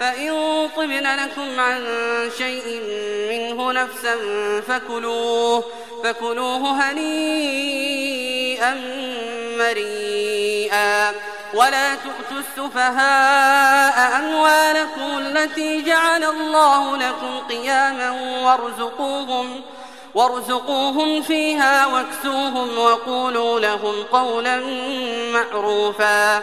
فإن طبن لكم عن شيء منه نفسا فكلوه فكلوه هنيئا مريئا. ولا تؤتوا السفهاء أموالكم التي جعل الله لكم قياما وارزقوهم وارزقوهم فيها واكسوهم وقولوا لهم قولا معروفا.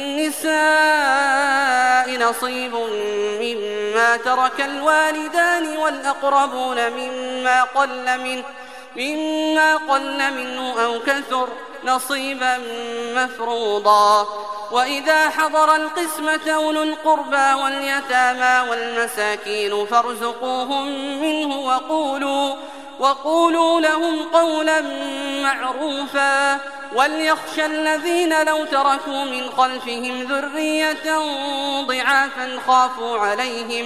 نصيب مما ترك الوالدان والأقربون مما قل منه مما قل منه أو كثر نصيبا مفروضا. وإذا حضر القسمة أولو القربى واليتامى والمساكين فارزقوهم منه وقولوا وقولوا لهم قولا معروفا وليخشى الذين لو تركوا من خلفهم ذرية ضعافا خافوا عليهم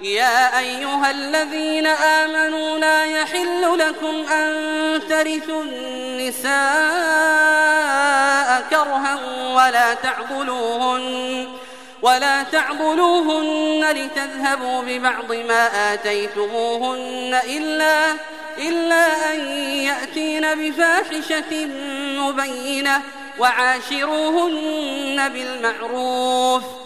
يا أيها الذين آمنوا لا يحل لكم أن ترثوا النساء كرها ولا تعضلوهن ولا تعضلوهن لتذهبوا ببعض ما آتيتموهن إلا, إلا أن يأتين بفاحشة مبينة وعاشروهن بالمعروف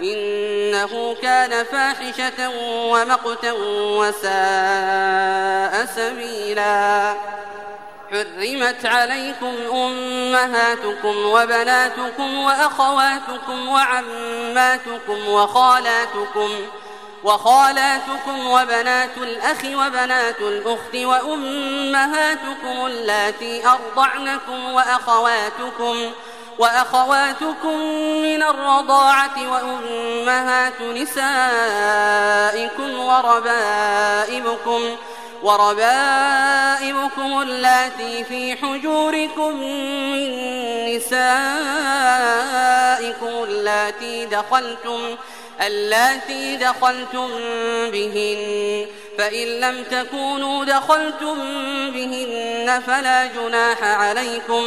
إنه كان فاحشة ومقتا وساء سبيلا. حرمت عليكم أمهاتكم وبناتكم وأخواتكم وعماتكم وخالاتكم وخالاتكم وبنات الأخ وبنات الأخت وأمهاتكم اللاتي أرضعنكم وأخواتكم وأخواتكم من الرضاعة وأمهات نسائكم وربائبكم وربائبكم اللاتي في حجوركم من نسائكم اللاتي دخلتم اللاتي دخلتم بهن فإن لم تكونوا دخلتم بهن فلا جناح عليكم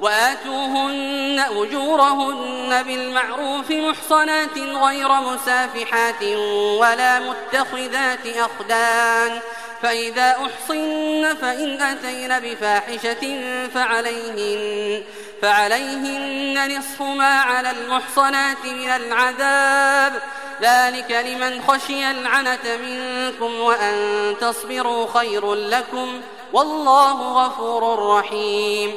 وآتوهن أجورهن بالمعروف محصنات غير مسافحات ولا متخذات أخدان فإذا أحصن فإن أتين بفاحشة فعليهن فعليهن نصف ما على المحصنات من العذاب. ذلك لمن خشي العنة منكم وأن تصبروا خير لكم. والله غفور رحيم.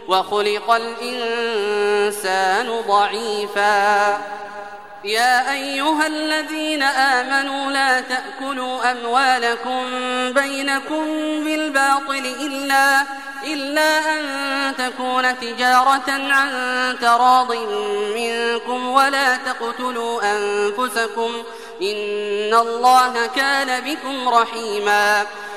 وخلق الإنسان ضعيفا. يا أيها الذين آمنوا لا تأكلوا أموالكم بينكم بالباطل إلا إلا أن تكون تجارة عن تراض منكم ولا تقتلوا أنفسكم. إن الله كان بكم رحيما.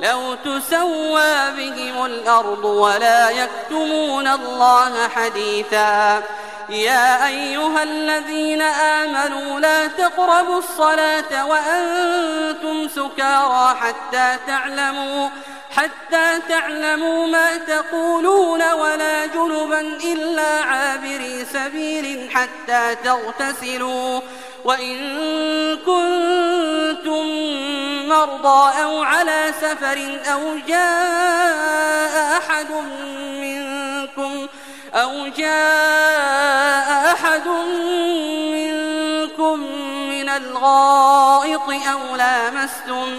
لو تسوى بهم الأرض ولا يكتمون الله حديثا. يا أيها الذين آمنوا لا تقربوا الصلاة وأنتم سكارى حتى تعلموا حتى تعلموا ما تقولون ولا جنبا إلا عابري سبيل حتى تغتسلوا. وإن كنتم مرضى أو على سفر أو جاء أحد منكم أو جاء أحد منكم من الغائط أو لامستم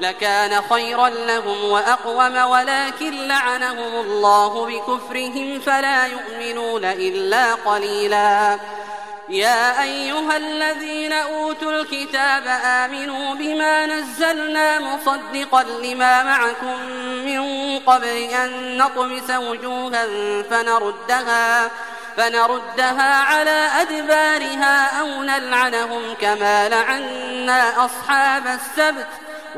لكان خيرا لهم وأقوم ولكن لعنهم الله بكفرهم فلا يؤمنون إلا قليلا. يا أيها الذين أوتوا الكتاب آمنوا بما نزلنا مصدقا لما معكم من قبل أن نطمس وجوها فنردها فنردها على أدبارها أو نلعنهم كما لعنا أصحاب السبت.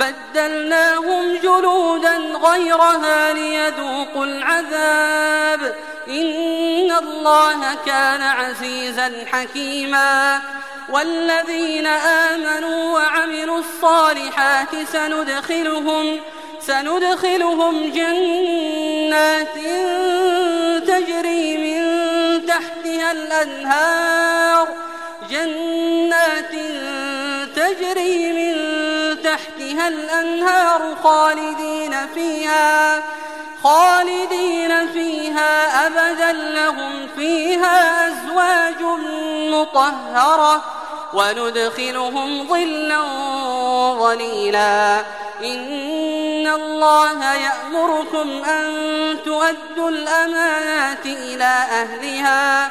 بدلناهم جلودا غيرها ليذوقوا العذاب. إن الله كان عزيزا حكيما. والذين آمنوا وعملوا الصالحات سندخلهم سندخلهم جنات تجري من تحتها الأنهار. جنات تجري من تحتها الأنهار خالدين فيها خالدين فيها أبدا. لهم فيها أزواج مطهرة وندخلهم ظلا ظليلا. إن الله يأمركم أن تؤدوا الأمانات إلى أهلها.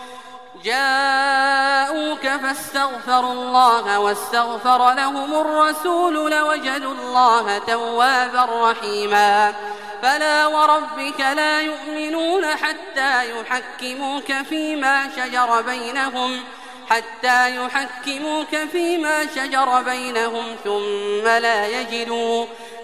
جاءوك فاستغفروا الله واستغفر لهم الرسول لوجدوا الله توابا رحيما. فلا وربك لا يؤمنون حتى يحكموك فيما شجر بينهم حتى يحكموك فيما شجر بينهم ثم لا يجدوا.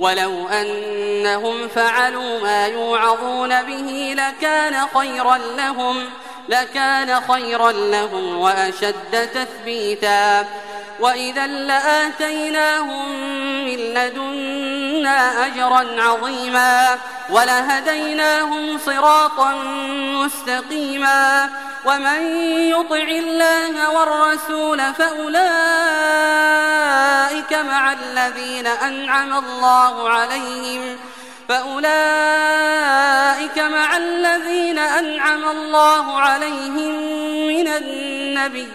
ولو أنهم فعلوا ما يوعظون به لكان خيرا لهم لكان خيرا لهم وأشد تثبيتا. وإذا لآتيناهم من لدنا أجرا عظيما ولهديناهم صراطا مستقيما ومن يطع الله والرسول فأولئك مع الذين أنعم الله عليهم فأولئك مع الذين أنعم الله عليهم من النبيين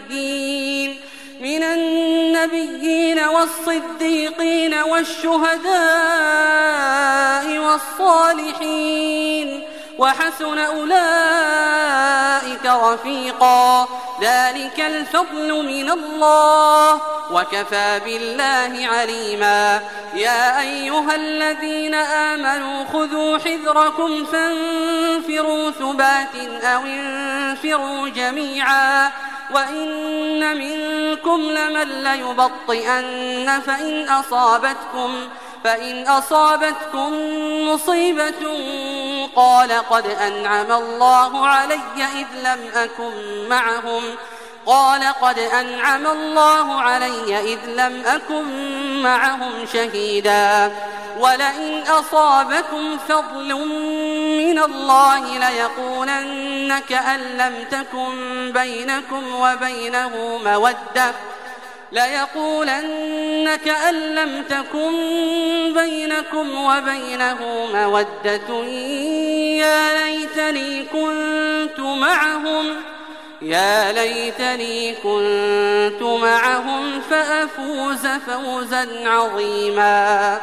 من النبيين والصديقين والشهداء والصالحين وحسن أولئك رفيقا. ذلك الفضل من الله. وكفى بالله عليما. يا أيها الذين آمنوا خذوا حذركم فانفروا ثبات أو انفروا جميعا. وإن منكم لمن ليبطئن فإن أصابتكم فإن أصابتكم مصيبة قال قد أنعم الله علي إذ لم أكن معهم. قال قد أنعم الله علي إذ لم أكن معهم شهيدا. ولئن أصابكم فضل من الله ليقولن كأن لم تكن بينكم وبينه مودة. ليقولن كأن لم تكن بينكم وبينه مودة. يا ليتني كنت معهم يا ليتني كنت معهم فأفوز فوزا عظيما.